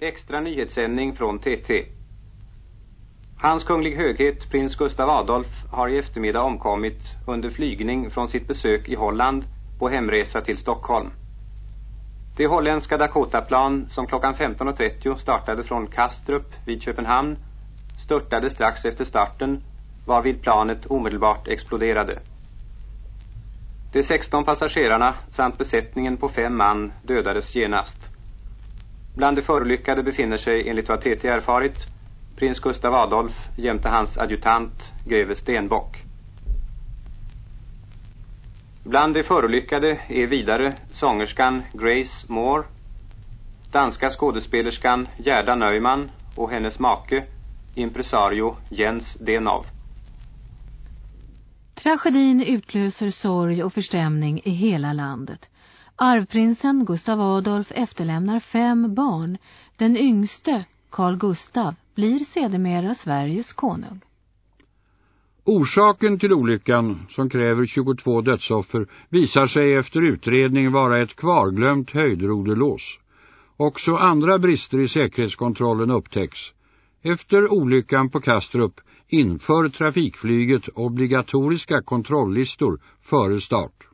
Extra nyhetssändning från TT. Hans kunglig höghet prins Gustav Adolf har i eftermiddag omkommit under flygning från sitt besök i Holland på hemresa till Stockholm. Det holländska Dakotaplan som klockan 15.30 startade från Kastrup vid Köpenhamn störtade strax efter starten varvid planet omedelbart exploderade. De 16 passagerarna samt besättningen på fem man dödades genast. Bland de förolyckade befinner sig enligt vad TT erfarit prins Gustav Adolf jämte hans adjutant greve Stenbock. Bland de förolyckade är vidare sångerskan Grace Moore, danska skådespelerskan Gerda Neumann och hennes make, impresario Jens Denov. Tragedin utlöser sorg och förstämning i hela landet. Arvprinsen Gustav Adolf efterlämnar fem barn. Den yngste, Carl Gustav, blir sedermera Sveriges konung. Orsaken till olyckan, som kräver 22 dödsoffer, visar sig efter utredning vara ett kvarglömt höjdroderlås. Också andra brister i säkerhetskontrollen upptäcks. Efter olyckan på Kastrup inför trafikflyget obligatoriska kontrolllistor före start.